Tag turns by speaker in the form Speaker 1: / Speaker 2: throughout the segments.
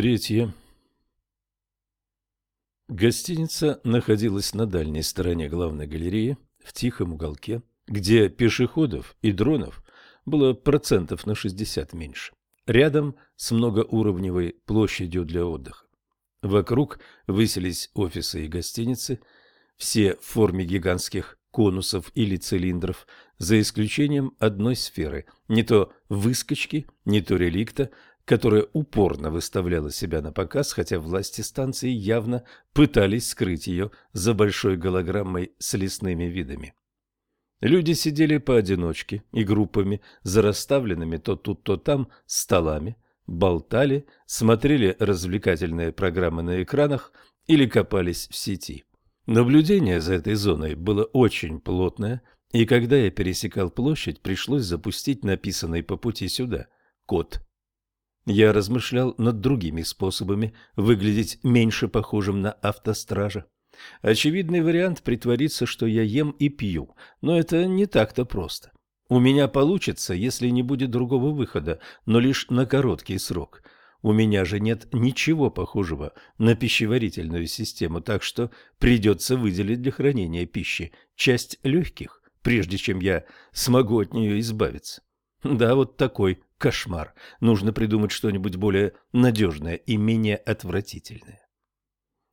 Speaker 1: Третье. Гостиница находилась на дальней стороне главной галереи, в тихом уголке, где пешеходов и дронов было процентов на 60 меньше, рядом с многоуровневой площадью для отдыха. Вокруг высились офисы и гостиницы, все в форме гигантских конусов или цилиндров, за исключением одной сферы, не то выскочки, не то реликта, которая упорно выставляла себя на показ, хотя власти станции явно пытались скрыть ее за большой голограммой с лесными видами. Люди сидели поодиночке и группами, за расставленными то тут, то там столами, болтали, смотрели развлекательные программы на экранах или копались в сети. Наблюдение за этой зоной было очень плотное, и когда я пересекал площадь, пришлось запустить написанный по пути сюда код я размышлял над другими способами выглядеть меньше похожим на автостража. Очевидный вариант притвориться, что я ем и пью, но это не так-то просто. У меня получится, если не будет другого выхода, но лишь на короткий срок. У меня же нет ничего похожего на пищеварительную систему, так что придется выделить для хранения пищи часть легких, прежде чем я смогу от нее избавиться. Да, вот такой кошмар. Нужно придумать что-нибудь более надежное и менее отвратительное.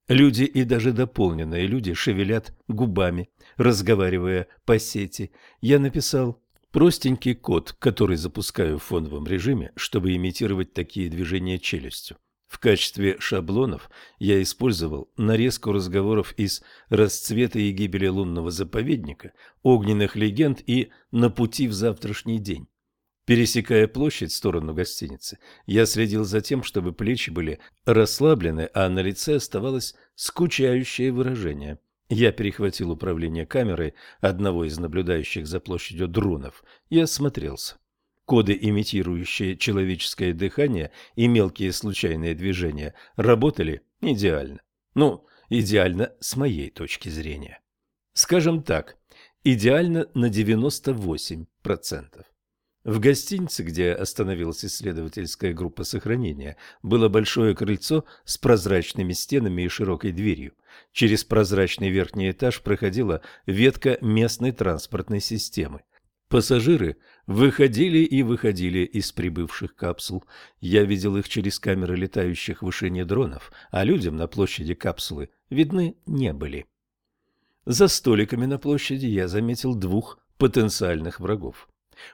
Speaker 1: Люди и даже дополненные люди шевелят губами, разговаривая по сети. Я написал простенький код, который запускаю в фоновом режиме, чтобы имитировать такие движения челюстью. В качестве шаблонов я использовал нарезку разговоров из «Расцвета и гибели лунного заповедника», «Огненных легенд» и «На пути в завтрашний день». Пересекая площадь в сторону гостиницы, я следил за тем, чтобы плечи были расслаблены, а на лице оставалось скучающее выражение. Я перехватил управление камерой одного из наблюдающих за площадью дронов и осмотрелся. Коды, имитирующие человеческое дыхание и мелкие случайные движения, работали идеально. Ну, идеально с моей точки зрения. Скажем так, идеально на 98%. В гостинице, где остановилась исследовательская группа сохранения, было большое крыльцо с прозрачными стенами и широкой дверью. Через прозрачный верхний этаж проходила ветка местной транспортной системы. Пассажиры выходили и выходили из прибывших капсул. Я видел их через камеры летающих в вышине дронов, а людям на площади капсулы видны не были. За столиками на площади я заметил двух потенциальных врагов.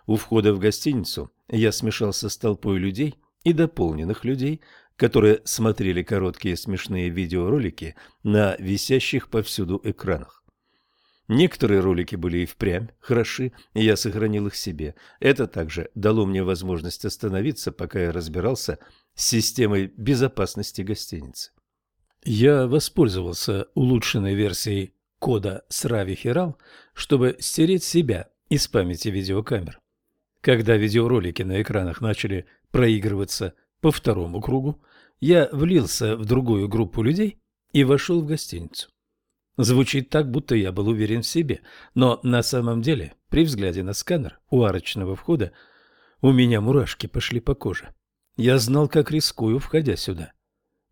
Speaker 1: У входа в гостиницу я смешался с толпой людей и дополненных людей, которые смотрели короткие смешные видеоролики на висящих повсюду экранах. Некоторые ролики были и впрямь хороши, и я сохранил их себе. Это также дало мне возможность остановиться, пока я разбирался с системой безопасности гостиницы. Я воспользовался улучшенной версией кода Срави Хирал, чтобы стереть себя из памяти видеокамер. Когда видеоролики на экранах начали проигрываться по второму кругу, я влился в другую группу людей и вошел в гостиницу. Звучит так, будто я был уверен в себе, но на самом деле, при взгляде на сканер у арочного входа, у меня мурашки пошли по коже. Я знал, как рискую, входя сюда.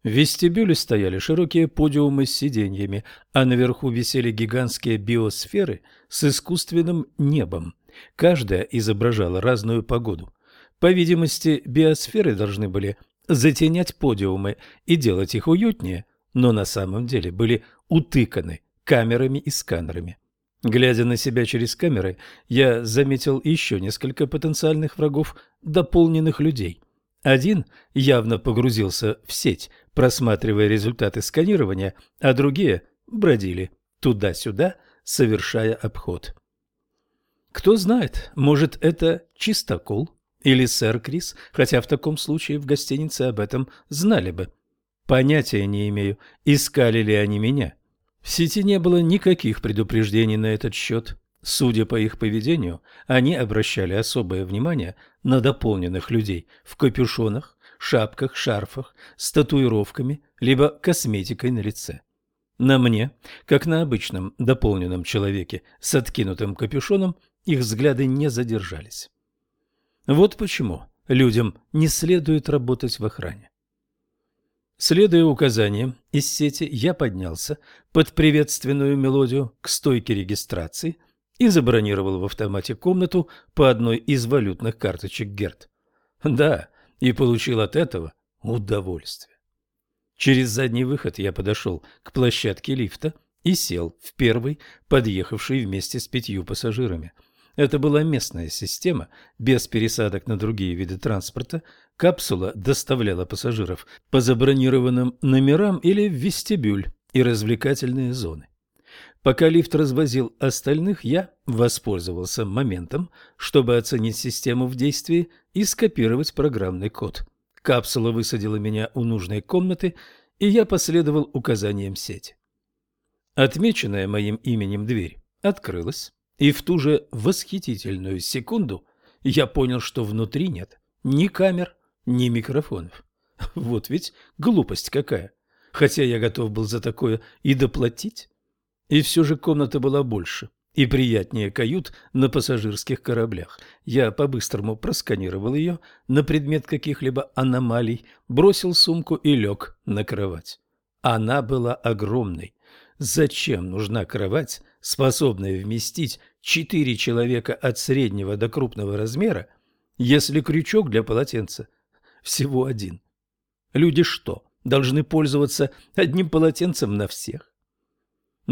Speaker 1: В вестибюле стояли широкие подиумы с сиденьями, а наверху висели гигантские биосферы с искусственным небом. Каждая изображала разную погоду. По видимости, биосферы должны были затенять подиумы и делать их уютнее, но на самом деле были утыканы камерами и сканерами. Глядя на себя через камеры, я заметил еще несколько потенциальных врагов, дополненных людей. Один явно погрузился в сеть, просматривая результаты сканирования, а другие бродили туда-сюда, совершая обход. Кто знает, может, это чистокол или сэр Крис, хотя в таком случае в гостинице об этом знали бы. Понятия не имею, искали ли они меня. В сети не было никаких предупреждений на этот счет. Судя по их поведению, они обращали особое внимание на дополненных людей в капюшонах, шапках, шарфах, с татуировками, либо косметикой на лице. На мне, как на обычном дополненном человеке с откинутым капюшоном, их взгляды не задержались. Вот почему людям не следует работать в охране. Следуя указаниям из сети, я поднялся под приветственную мелодию к стойке регистрации и забронировал в автомате комнату по одной из валютных карточек Герт. Да, и получил от этого удовольствие. Через задний выход я подошел к площадке лифта и сел в первый, подъехавший вместе с пятью пассажирами – это была местная система, без пересадок на другие виды транспорта. Капсула доставляла пассажиров по забронированным номерам или в вестибюль и развлекательные зоны. Пока лифт развозил остальных, я воспользовался моментом, чтобы оценить систему в действии и скопировать программный код. Капсула высадила меня у нужной комнаты, и я последовал указаниям сети. Отмеченная моим именем дверь открылась. И в ту же восхитительную секунду я понял, что внутри нет ни камер, ни микрофонов. Вот ведь глупость какая. Хотя я готов был за такое и доплатить. И все же комната была больше и приятнее кают на пассажирских кораблях. Я по-быстрому просканировал ее на предмет каких-либо аномалий, бросил сумку и лег на кровать. Она была огромной. Зачем нужна кровать, способная вместить четыре человека от среднего до крупного размера, если крючок для полотенца всего один? Люди что, должны пользоваться одним полотенцем на всех?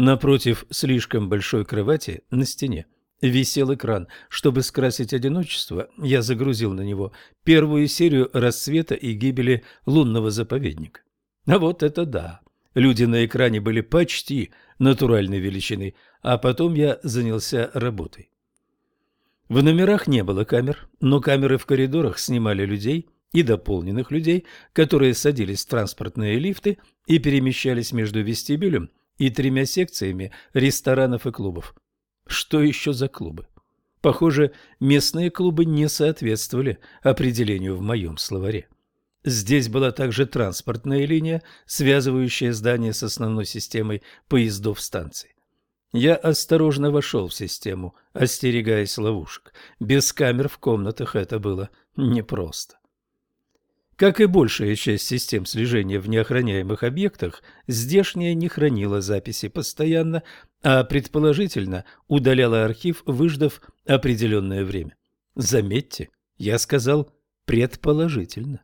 Speaker 1: Напротив слишком большой кровати на стене висел экран. Чтобы скрасить одиночество, я загрузил на него первую серию рассвета и гибели лунного заповедника. А вот это да! Люди на экране были почти натуральной величины, а потом я занялся работой. В номерах не было камер, но камеры в коридорах снимали людей и дополненных людей, которые садились в транспортные лифты и перемещались между вестибюлем и тремя секциями ресторанов и клубов. Что еще за клубы? Похоже, местные клубы не соответствовали определению в моем словаре. Здесь была также транспортная линия, связывающая здание с основной системой поездов станции. Я осторожно вошел в систему, остерегаясь ловушек. Без камер в комнатах это было непросто. Как и большая часть систем слежения в неохраняемых объектах, здешняя не хранила записи постоянно, а предположительно удаляла архив, выждав определенное время. Заметьте, я сказал предположительно.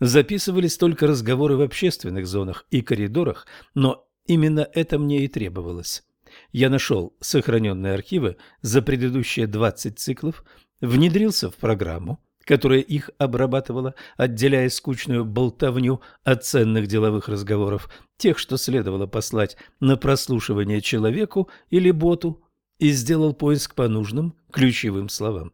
Speaker 1: Записывались только разговоры в общественных зонах и коридорах, но именно это мне и требовалось. Я нашел сохраненные архивы за предыдущие 20 циклов, внедрился в программу, которая их обрабатывала, отделяя скучную болтовню от ценных деловых разговоров, тех, что следовало послать на прослушивание человеку или боту, и сделал поиск по нужным ключевым словам.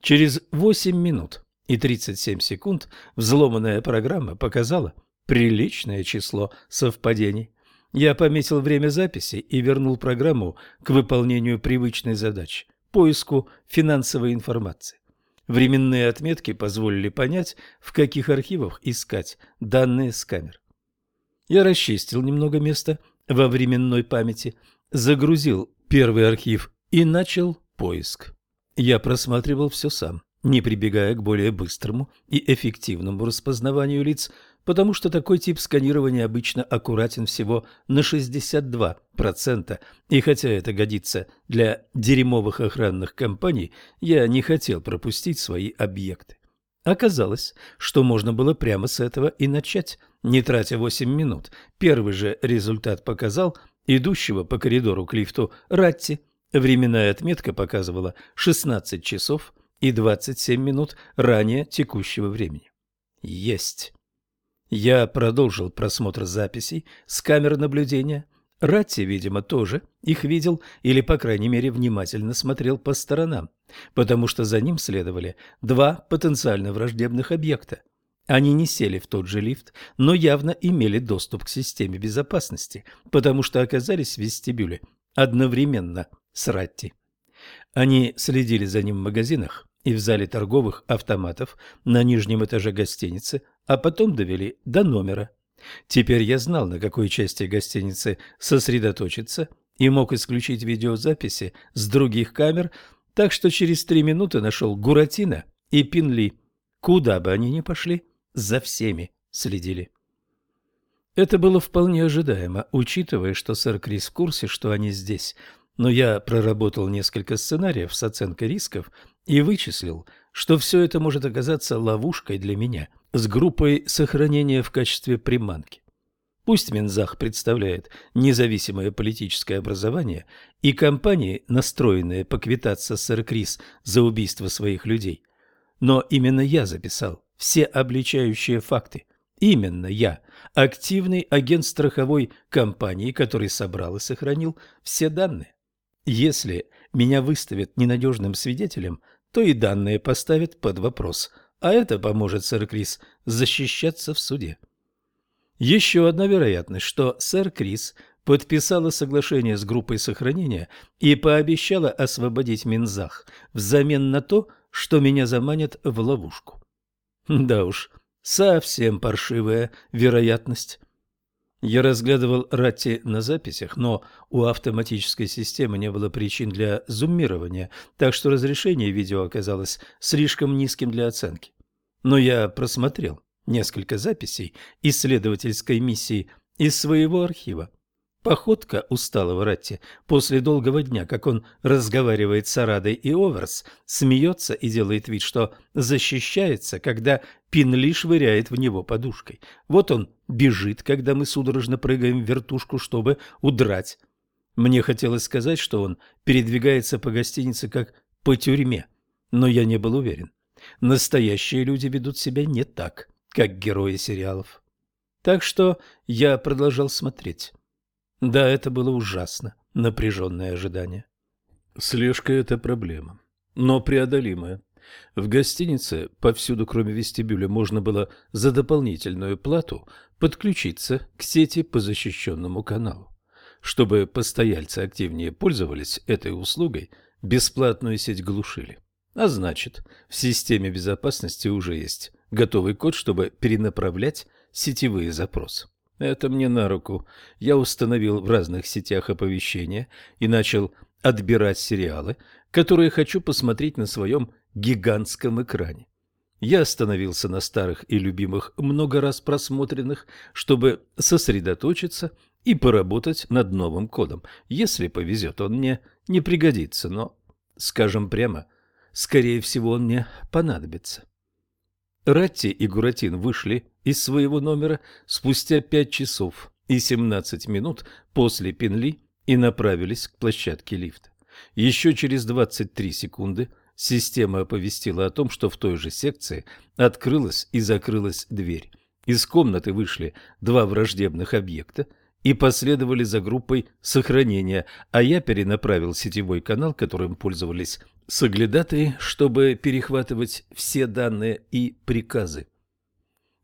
Speaker 1: Через 8 минут и 37 секунд взломанная программа показала приличное число совпадений. Я пометил время записи и вернул программу к выполнению привычной задачи – поиску финансовой информации. Временные отметки позволили понять, в каких архивах искать данные с камер. Я расчистил немного места во временной памяти, загрузил первый архив и начал поиск. Я просматривал все сам не прибегая к более быстрому и эффективному распознаванию лиц, потому что такой тип сканирования обычно аккуратен всего на 62%, и хотя это годится для дерьмовых охранных компаний, я не хотел пропустить свои объекты. Оказалось, что можно было прямо с этого и начать, не тратя 8 минут. Первый же результат показал идущего по коридору к лифту Ратти. Временная отметка показывала 16 часов и 27 минут ранее текущего времени. Есть. Я продолжил просмотр записей с камер наблюдения. Ратти, видимо, тоже их видел или, по крайней мере, внимательно смотрел по сторонам, потому что за ним следовали два потенциально враждебных объекта. Они не сели в тот же лифт, но явно имели доступ к системе безопасности, потому что оказались в вестибюле одновременно с Ратти. Они следили за ним в магазинах, и в зале торговых автоматов на нижнем этаже гостиницы, а потом довели до номера. Теперь я знал, на какой части гостиницы сосредоточиться и мог исключить видеозаписи с других камер, так что через три минуты нашел Гуратино и Пинли. Куда бы они ни пошли, за всеми следили. Это было вполне ожидаемо, учитывая, что сэр Крис в курсе, что они здесь. Но я проработал несколько сценариев с оценкой рисков и вычислил, что все это может оказаться ловушкой для меня с группой сохранения в качестве приманки. Пусть Минзах представляет независимое политическое образование и компании, настроенные поквитаться с сэр Крис за убийство своих людей, но именно я записал все обличающие факты. Именно я, активный агент страховой компании, который собрал и сохранил все данные. Если меня выставят ненадежным свидетелем, то и данные поставят под вопрос, а это поможет сэр Крис защищаться в суде. Еще одна вероятность, что сэр Крис подписала соглашение с группой сохранения и пообещала освободить Минзах взамен на то, что меня заманят в ловушку. Да уж, совсем паршивая вероятность. Я разглядывал Ратти на записях, но у автоматической системы не было причин для зуммирования, так что разрешение видео оказалось слишком низким для оценки. Но я просмотрел несколько записей исследовательской миссии из своего архива. Походка усталого Ратти после долгого дня, как он разговаривает с Арадой и Оверс, смеется и делает вид, что защищается, когда Пинли швыряет в него подушкой. Вот он бежит, когда мы судорожно прыгаем в вертушку, чтобы удрать. Мне хотелось сказать, что он передвигается по гостинице как по тюрьме, но я не был уверен. Настоящие люди ведут себя не так, как герои сериалов. Так что я продолжал смотреть. Да, это было ужасно, напряженное ожидание.
Speaker 2: Слежка – это проблема, но преодолимая. В гостинице повсюду, кроме вестибюля, можно было за дополнительную плату подключиться к сети по защищенному каналу. Чтобы постояльцы активнее пользовались этой услугой, бесплатную сеть глушили. А значит, в системе безопасности уже есть готовый код, чтобы перенаправлять сетевые запросы. Это мне на руку. Я установил в разных сетях оповещения и начал отбирать сериалы, которые хочу посмотреть на своем гигантском экране. Я остановился на старых и любимых, много раз просмотренных, чтобы сосредоточиться и поработать над новым кодом. Если повезет, он мне не пригодится, но, скажем прямо, скорее всего, он мне понадобится. Ратти и Гуратин вышли из своего номера спустя пять часов и семнадцать минут после Пенли и направились к площадке лифта. Еще через двадцать три секунды система оповестила о том, что в той же секции открылась и закрылась дверь. Из комнаты вышли два враждебных объекта и последовали за группой сохранения, а я перенаправил сетевой канал, которым пользовались соглядатые, чтобы перехватывать все данные и приказы.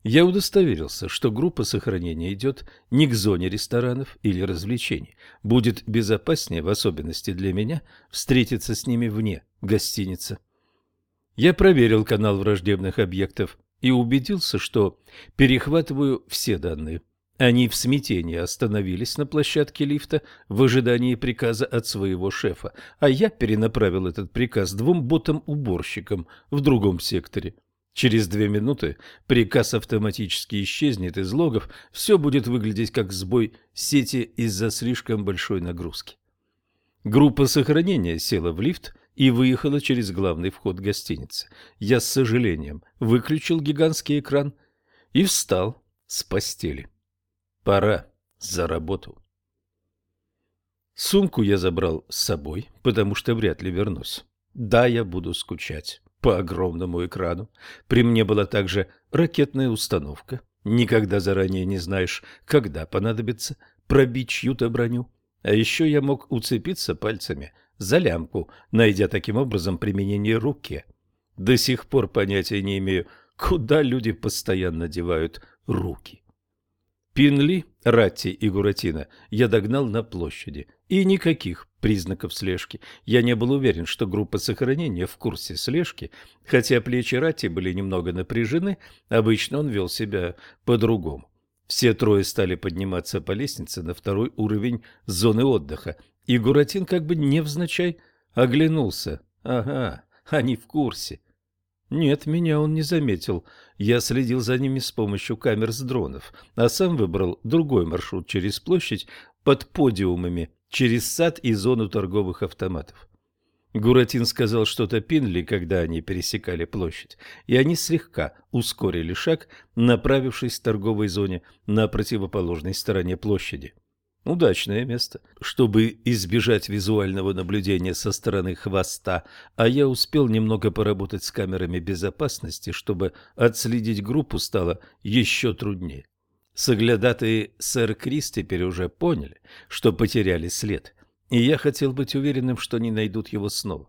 Speaker 2: Я удостоверился, что группа сохранения идет не к зоне ресторанов или развлечений. Будет безопаснее, в особенности для меня, встретиться с ними вне гостиницы. Я проверил канал враждебных объектов и убедился, что перехватываю все данные. Они в смятении остановились на площадке лифта в ожидании приказа от своего шефа, а я перенаправил этот приказ двум ботам-уборщикам в другом секторе. Через две минуты приказ автоматически исчезнет из логов, все будет выглядеть как сбой сети из-за слишком большой нагрузки. Группа сохранения села в лифт и выехала через главный вход гостиницы. Я с сожалением выключил гигантский экран и встал с постели. Пора за работу. Сумку я забрал с собой, потому что вряд ли вернусь. Да, я буду скучать по огромному экрану. При мне была также ракетная установка. Никогда заранее не знаешь, когда понадобится пробить чью-то броню. А еще я мог уцепиться пальцами за лямку, найдя таким образом применение руке. До сих пор понятия не имею, куда люди постоянно девают руки. Пинли, Ратти и Гуратино я догнал на площади. И никаких признаков слежки. Я не был уверен, что группа сохранения в курсе слежки, хотя плечи Ратти были немного напряжены, обычно он вел себя по-другому. Все трое стали подниматься по лестнице на второй уровень зоны отдыха, и Гуратин как бы невзначай оглянулся. Ага, они в курсе. Нет, меня он не заметил. Я следил за ними с помощью камер с дронов, а сам выбрал другой маршрут через площадь под подиумами, через сад и зону торговых автоматов. Гуратин сказал что-то Пинли, когда они пересекали площадь, и они слегка ускорили шаг, направившись в торговой зоне на противоположной стороне площади. Удачное место, чтобы избежать визуального наблюдения со стороны хвоста, а я успел немного поработать с камерами безопасности, чтобы отследить группу стало еще труднее. Соглядатые сэр Крис теперь уже поняли, что потеряли след, и я хотел быть уверенным, что не найдут его снова.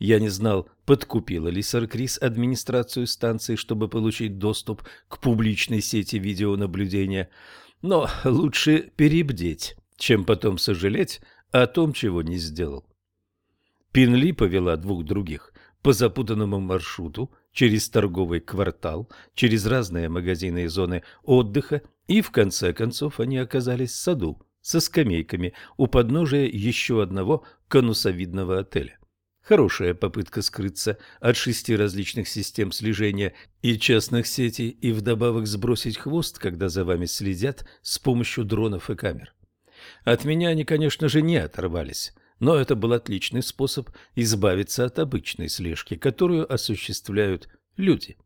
Speaker 2: Я не знал, подкупила ли сэр Крис администрацию станции, чтобы получить доступ к публичной сети видеонаблюдения – но лучше перебдеть, чем потом сожалеть о том, чего не сделал. Пинли повела двух других по запутанному маршруту через торговый квартал, через разные магазины и зоны отдыха, и в конце концов они оказались в саду со скамейками у подножия еще одного конусовидного отеля. Хорошая попытка скрыться от шести различных систем слежения и частных сетей и вдобавок сбросить хвост, когда за вами следят с помощью дронов и камер. От меня они, конечно же, не оторвались, но это был отличный способ избавиться от обычной слежки, которую осуществляют люди.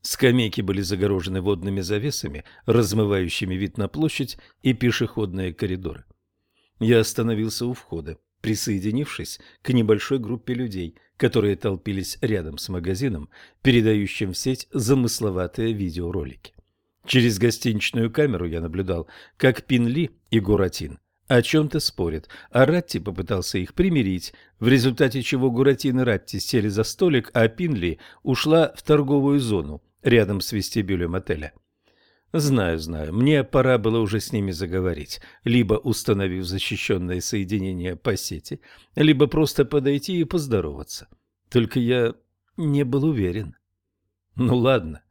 Speaker 2: Скамейки были загорожены водными завесами, размывающими вид на площадь и пешеходные коридоры. Я остановился у входа присоединившись к небольшой группе людей, которые толпились рядом с магазином, передающим в сеть замысловатые видеоролики. Через гостиничную камеру я наблюдал, как Пинли и Гуратин о чем-то спорят, а Ратти попытался их примирить, в результате чего Гуратин и Ратти сели за столик, а Пинли ушла в торговую зону рядом с вестибюлем отеля. Знаю, знаю, мне пора было уже с ними заговорить, либо установив защищенное соединение по сети, либо просто подойти и поздороваться. Только я не был уверен. Ну ладно,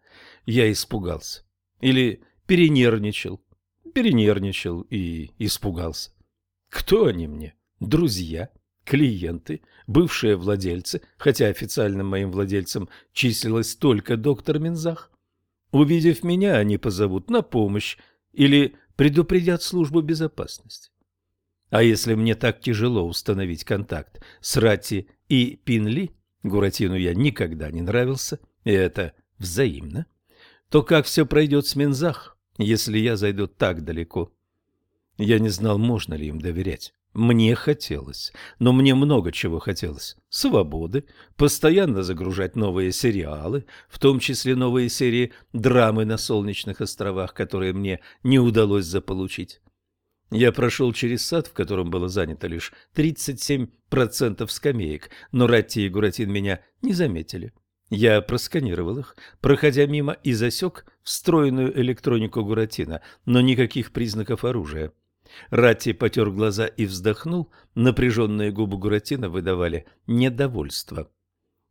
Speaker 2: я испугался. Или перенервничал. Перенервничал и испугался. Кто они мне? Друзья? Клиенты? Бывшие владельцы? Хотя официальным моим владельцем числилась только доктор Минзах? Увидев меня, они позовут на помощь или предупредят службу безопасности. А если мне так тяжело установить контакт с Рати и Пинли, Гуратину я никогда не нравился, и это взаимно, то как все пройдет с Минзах, если я зайду так далеко? Я не знал, можно ли им доверять. Мне хотелось, но мне много чего хотелось. Свободы, постоянно загружать новые сериалы, в том числе новые серии драмы на Солнечных островах, которые мне не удалось заполучить. Я прошел через сад, в котором было занято лишь 37% скамеек, но Ратти и Гуратин меня не заметили. Я просканировал их, проходя мимо, и засек встроенную электронику Гуратина, но никаких признаков оружия. Ратти потер глаза и вздохнул, напряженные губы Гуратина выдавали недовольство.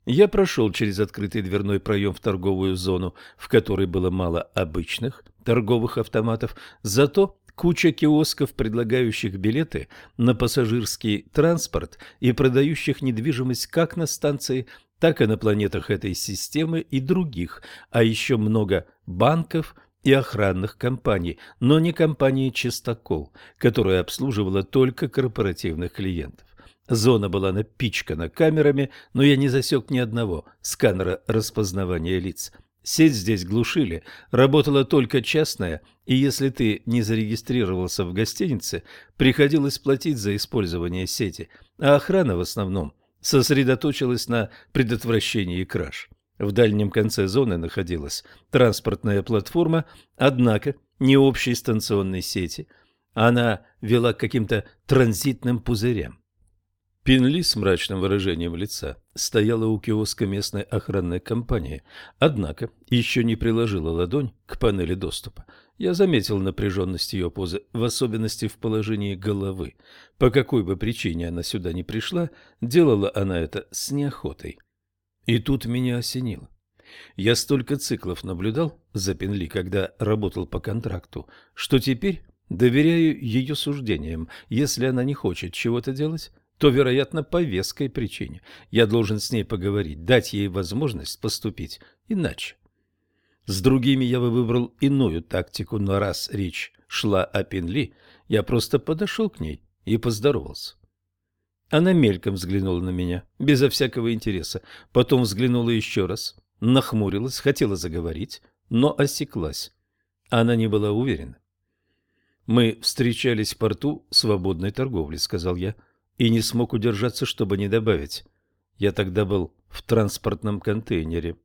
Speaker 2: Я прошел через открытый дверной проем в торговую зону, в которой было мало обычных торговых автоматов, зато куча киосков, предлагающих билеты на пассажирский транспорт и продающих недвижимость как на станции, так и на планетах этой системы и других, а еще много банков, и охранных компаний, но не компании «Чистокол», которая обслуживала только корпоративных клиентов. Зона была напичкана камерами, но я не засек ни одного сканера распознавания лиц. Сеть здесь глушили, работала только частная, и если ты не зарегистрировался в гостинице, приходилось платить за использование сети, а охрана в основном сосредоточилась на предотвращении краж. В дальнем конце зоны находилась транспортная платформа, однако не общей станционной сети. Она вела к каким-то транзитным пузырям. Пинли с мрачным выражением лица стояла у киоска местной охранной компании, однако еще не приложила ладонь к панели доступа. Я заметил напряженность ее позы, в особенности в положении головы. По какой бы причине она сюда не пришла, делала она это с неохотой. И тут меня осенило. Я столько циклов наблюдал за Пенли, когда работал по контракту, что теперь доверяю ее суждениям. Если она не хочет чего-то делать, то вероятно, по веской причине. Я должен с ней поговорить, дать ей возможность поступить иначе. С другими я бы выбрал иную тактику, но раз речь шла о Пинли, я просто подошел к ней и поздоровался. Она мельком взглянула на меня, безо всякого интереса, потом взглянула еще раз, нахмурилась, хотела заговорить, но осеклась. Она не была уверена. «Мы встречались в порту свободной торговли», — сказал я, и не смог удержаться, чтобы не добавить. Я тогда был в транспортном контейнере.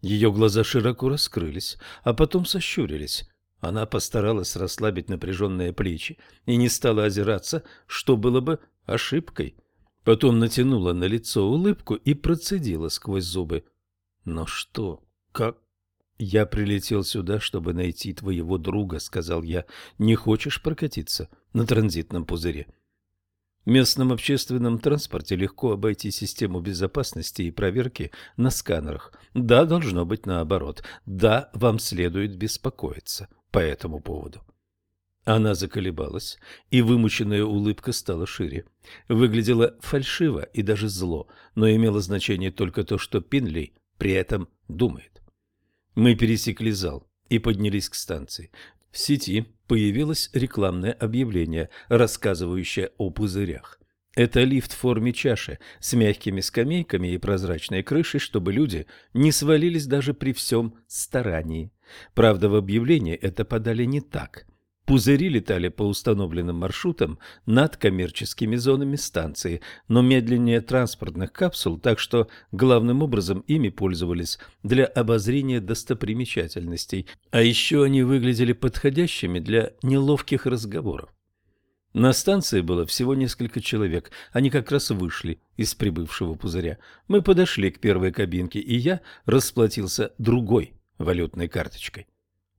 Speaker 2: Ее глаза широко раскрылись, а потом сощурились. Она постаралась расслабить напряженные плечи и не стала озираться, что было бы ошибкой. Потом натянула на лицо улыбку и процедила сквозь зубы. «Но что? Как?» «Я прилетел сюда, чтобы найти твоего друга», — сказал я. «Не хочешь прокатиться на транзитном пузыре?» В местном общественном транспорте легко обойти систему безопасности и проверки на сканерах. Да, должно быть наоборот. Да, вам следует беспокоиться по этому поводу. Она заколебалась, и вымученная улыбка стала шире. Выглядела фальшиво и даже зло, но имело значение только то, что Пинли при этом думает. Мы пересекли зал и поднялись к станции. В сети появилось рекламное объявление, рассказывающее о пузырях. Это лифт в форме чаши с мягкими скамейками и прозрачной крышей, чтобы люди не свалились даже при всем старании. Правда, в объявлении это подали не так. Пузыри летали по установленным маршрутам над коммерческими зонами станции, но медленнее транспортных капсул, так что главным образом ими пользовались для обозрения достопримечательностей, а еще они выглядели подходящими для неловких разговоров. На станции было всего несколько человек, они как раз вышли из прибывшего пузыря. Мы подошли к первой кабинке, и я расплатился другой валютной карточкой.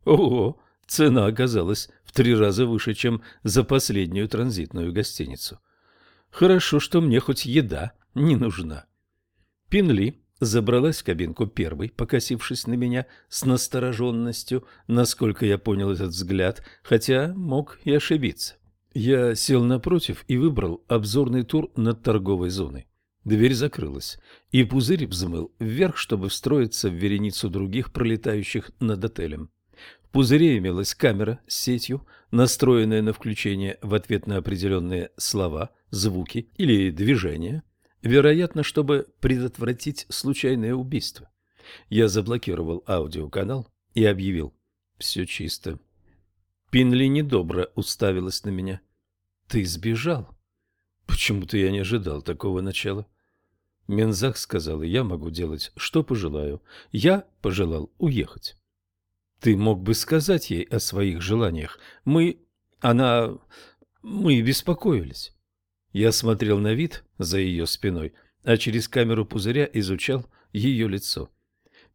Speaker 2: Ого! Цена оказалась в три раза выше, чем за последнюю транзитную гостиницу. Хорошо, что мне хоть еда не нужна. Пинли забралась в кабинку первой, покосившись на меня с настороженностью, насколько я понял этот взгляд, хотя мог и ошибиться. Я сел напротив и выбрал обзорный тур над торговой зоной. Дверь закрылась, и пузырь взмыл вверх, чтобы встроиться в вереницу других, пролетающих над отелем. В пузыре имелась камера с сетью, настроенная на включение в ответ на определенные слова, звуки или движения, вероятно, чтобы предотвратить случайное убийство. Я заблокировал аудиоканал и объявил «Все чисто». Пинли недобро уставилась на меня. «Ты сбежал?» Почему-то я не ожидал такого начала. Мензах сказал, я могу делать, что пожелаю. Я пожелал уехать. Ты мог бы сказать ей о своих желаниях. Мы... Она... Мы беспокоились. Я смотрел на вид за ее спиной, а через камеру пузыря изучал ее лицо.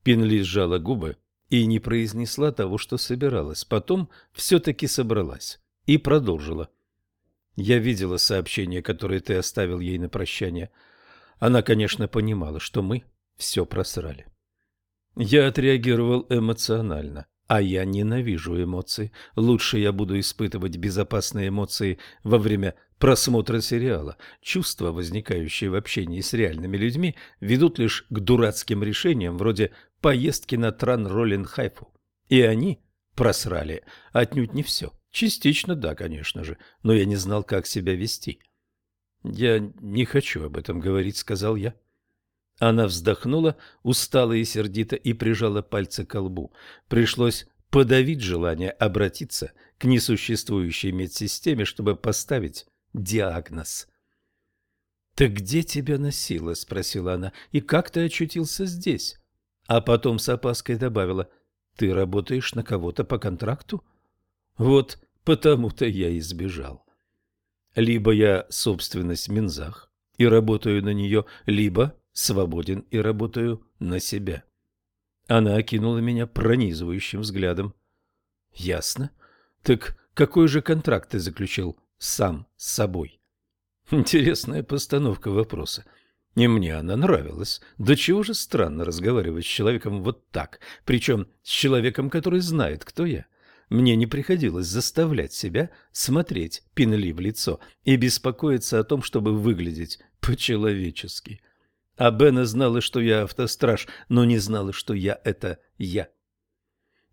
Speaker 2: Пинли сжала губы и не произнесла того, что собиралась. Потом все-таки собралась и продолжила. Я видела сообщение, которое ты оставил ей на прощание. Она, конечно, понимала, что мы все просрали. Я отреагировал эмоционально. А я ненавижу эмоции. Лучше я буду испытывать безопасные эмоции во время просмотра сериала. Чувства, возникающие в общении с реальными людьми, ведут лишь к дурацким решениям, вроде поездки на Тран-Роллин-Хайфу. И они просрали отнюдь не все. Частично, да, конечно же, но я не знал, как себя вести. «Я не хочу об этом говорить», — сказал я. Она вздохнула, устала и сердито, и прижала пальцы к лбу. Пришлось подавить желание обратиться к несуществующей медсистеме, чтобы поставить диагноз. «Так где тебя носило?» — спросила она. «И как ты очутился здесь?» А потом с опаской добавила. «Ты работаешь на кого-то по контракту?» «Вот потому-то я и сбежал. Либо я собственность Минзах и работаю на нее, либо свободен и работаю на себя. Она окинула меня пронизывающим взглядом. Ясно. Так какой же контракт ты заключил сам с собой? Интересная постановка вопроса. И мне она нравилась. Да чего же странно разговаривать с человеком вот так, причем с человеком, который знает, кто я. мне не приходилось заставлять себя смотреть Пинли в лицо и беспокоиться о том, чтобы выглядеть по-человечески. А Бена знала, что я автостраж, но не знала, что я – это я.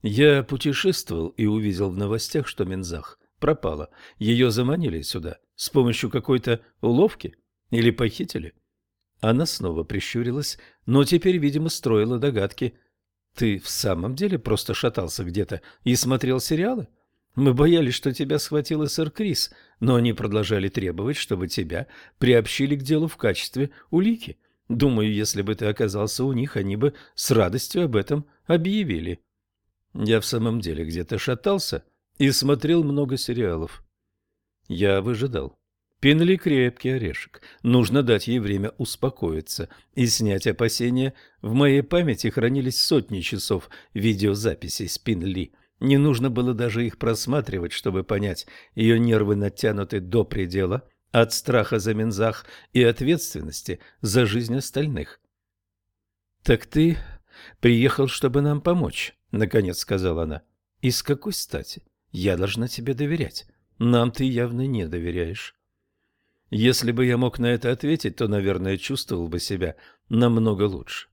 Speaker 2: Я путешествовал и увидел в новостях, что Мензах пропала. Ее заманили сюда с помощью какой-то уловки или похитили. Она снова прищурилась, но теперь, видимо, строила догадки. «Ты в самом деле просто шатался где-то и смотрел сериалы? Мы боялись, что тебя схватил сэр Крис, но они продолжали требовать, чтобы тебя приобщили к делу в качестве улики. Думаю, если бы ты оказался у них, они бы с радостью об этом объявили». Я в самом деле где-то шатался и смотрел много сериалов. Я выжидал. Пинли крепкий орешек. Нужно дать ей время успокоиться и снять опасения. В моей памяти хранились сотни часов видеозаписей с Пинли. Не нужно было даже их просматривать, чтобы понять, ее нервы натянуты до предела от страха за Мензах и ответственности за жизнь остальных. «Так ты приехал, чтобы нам помочь», — наконец сказала она. «И с какой стати? Я должна тебе доверять. Нам ты явно не доверяешь». Если бы я мог на это ответить, то, наверное, чувствовал бы себя намного лучше.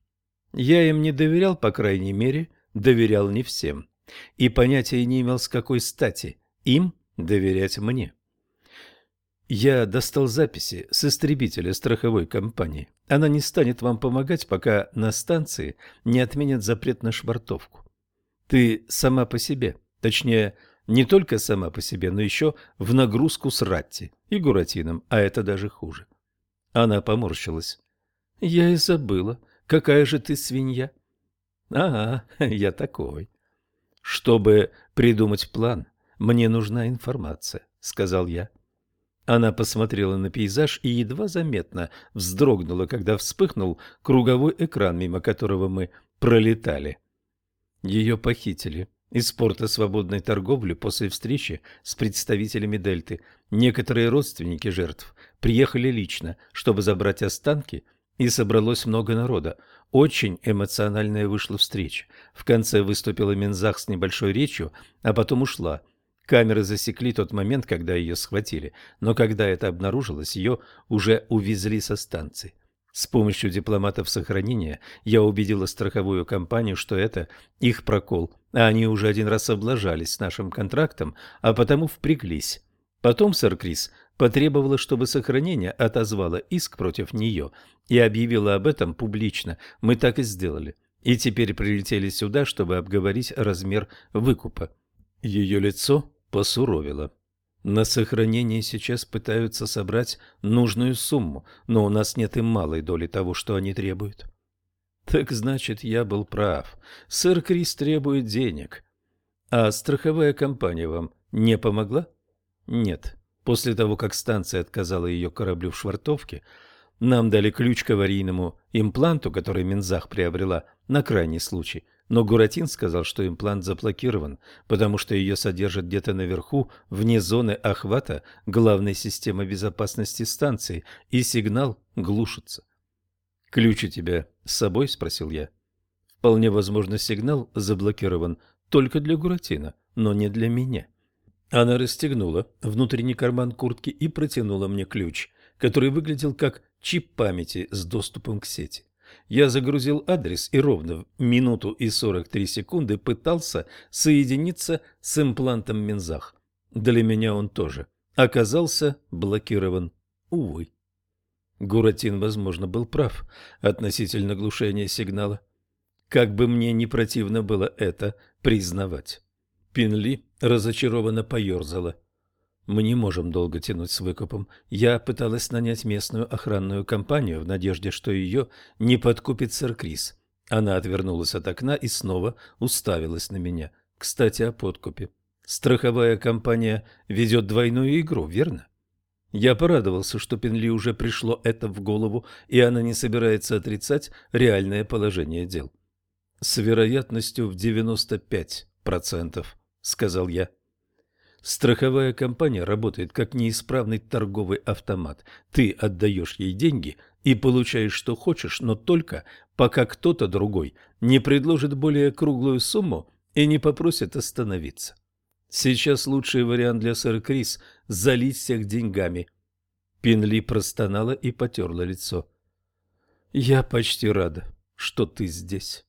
Speaker 2: Я им не доверял, по крайней мере, доверял не всем. И понятия не имел, с какой стати им доверять мне. Я достал записи с истребителя страховой компании. Она не станет вам помогать, пока на станции не отменят запрет на швартовку. Ты сама по себе, точнее, не только сама по себе, но еще в нагрузку с Ратти и Гуратином, а это даже хуже. Она поморщилась. «Я и забыла. Какая же ты свинья?» «Ага, я такой». «Чтобы придумать план, мне нужна информация», — сказал я. Она посмотрела на пейзаж и едва заметно вздрогнула, когда вспыхнул круговой экран, мимо которого мы пролетали. Ее похитили из порта свободной торговли после встречи с представителями Дельты. Некоторые родственники жертв приехали лично, чтобы забрать останки, и собралось много народа. Очень эмоциональная вышла встреча. В конце выступила Минзах с небольшой речью, а потом ушла. Камеры засекли тот момент, когда ее схватили, но когда это обнаружилось, ее уже увезли со станции. С помощью дипломатов сохранения я убедила страховую компанию, что это их прокол, а они уже один раз облажались с нашим контрактом, а потому впряглись. Потом сэр Крис потребовала, чтобы сохранение отозвало иск против нее и объявила об этом публично. Мы так и сделали. И теперь прилетели сюда, чтобы обговорить размер выкупа. Ее лицо посуровило. На сохранение сейчас пытаются собрать нужную сумму, но у нас нет и малой доли того, что они требуют. Так значит, я был прав. Сэр Крис требует денег. А страховая компания вам не помогла? Нет. После того, как станция отказала ее кораблю в швартовке, нам дали ключ к аварийному импланту, который Минзах приобрела на крайний случай – но Гуратин сказал, что имплант заблокирован, потому что ее содержат где-то наверху, вне зоны охвата главной системы безопасности станции, и сигнал глушится. «Ключ у тебя с собой?» – спросил я. «Вполне возможно, сигнал заблокирован только для Гуратина, но не для меня». Она расстегнула внутренний карман куртки и протянула мне ключ, который выглядел как чип памяти с доступом к сети. Я загрузил адрес и ровно в минуту и 43 секунды пытался соединиться с имплантом Минзах. Для меня он тоже оказался блокирован. Увы. Гуратин, возможно, был прав относительно глушения сигнала. Как бы мне не противно было это признавать. Пинли разочарованно поерзала. Мы не можем долго тянуть с выкупом. Я пыталась нанять местную охранную компанию в надежде, что ее не подкупит сэр Крис. Она отвернулась от окна и снова уставилась на меня. Кстати, о подкупе. Страховая компания ведет двойную игру, верно? Я порадовался, что Пенли уже пришло это в голову, и она не собирается отрицать реальное положение дел. «С вероятностью в 95%, — сказал я. Страховая компания работает как неисправный торговый автомат. Ты отдаешь ей деньги и получаешь, что хочешь, но только пока кто-то другой не предложит более круглую сумму и не попросит остановиться. Сейчас лучший вариант для сэра Крис – залить всех деньгами. Пинли простонала и потерла лицо. «Я почти рада, что ты здесь».